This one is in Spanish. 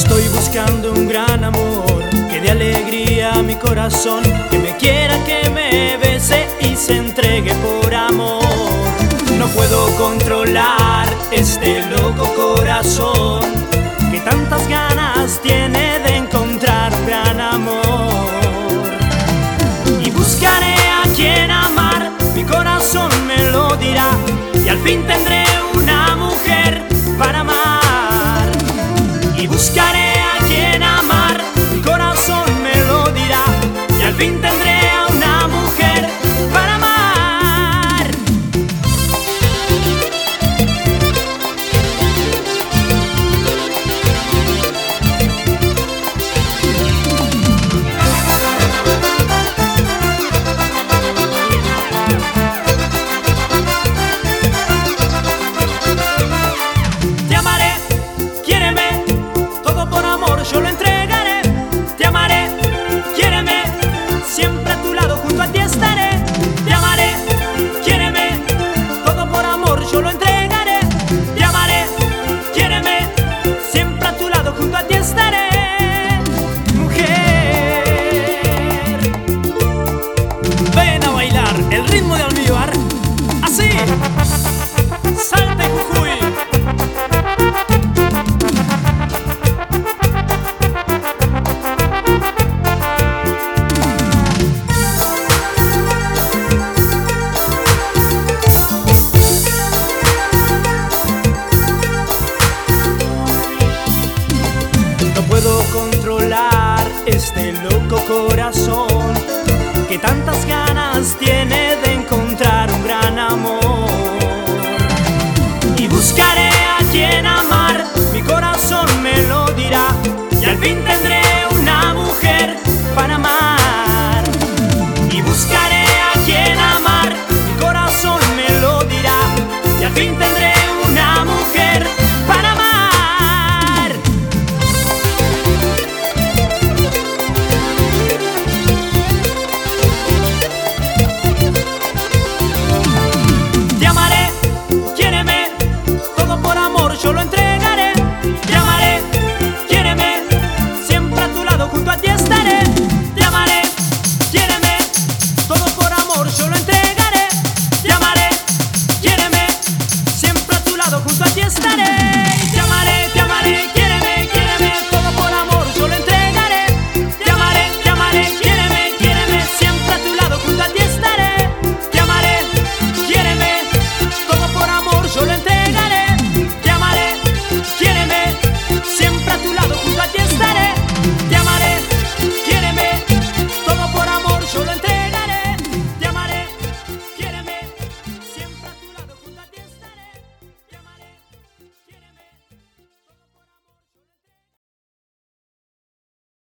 Estoy buscando un gran amor que dé alegría a mi corazón, que me quiera, que me bese y se entregue por amor. No puedo controlar este loco corazón que tantas ganas tiene de encontrar gran amor. Y buscaré a quien amar, mi corazón me lo dirá y al fin tendré fin tendré Sante cujui. No puedo controlar este loco corazón que tantas ganas tiene de. al fin tendré estaré.